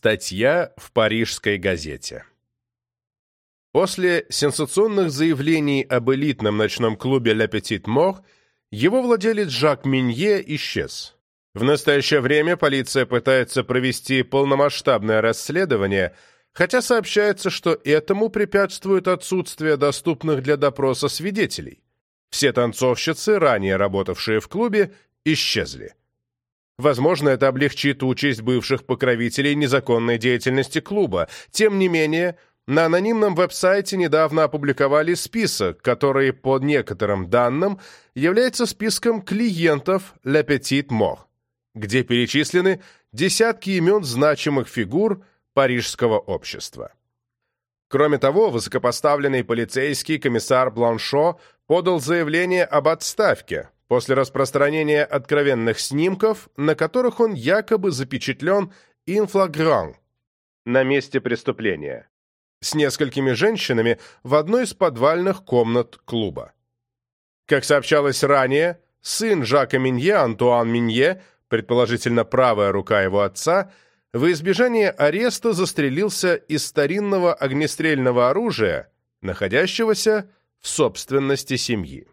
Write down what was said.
Статья в парижской газете. После сенсационных заявлений об элитном ночном клубе «Ля Петит Мор» его владелец Жак Минье исчез. В настоящее время полиция пытается провести полномасштабное расследование, хотя сообщается, что этому препятствует отсутствие доступных для допроса свидетелей. Все танцовщицы, ранее работавшие в клубе, исчезли. Возможно, это облегчит участь бывших покровителей незаконной деятельности клуба. Тем не менее, на анонимном веб-сайте недавно опубликовали список, который, по некоторым данным, является списком клиентов Le Petit Mort, где перечислены десятки имен значимых фигур парижского общества. Кроме того, высокопоставленный полицейский комиссар Бланшо подал заявление об отставке, после распространения откровенных снимков, на которых он якобы запечатлен инфлагран на месте преступления с несколькими женщинами в одной из подвальных комнат клуба. Как сообщалось ранее, сын Жака Минье, Антуан Минье, предположительно правая рука его отца, в избежание ареста застрелился из старинного огнестрельного оружия, находящегося в собственности семьи.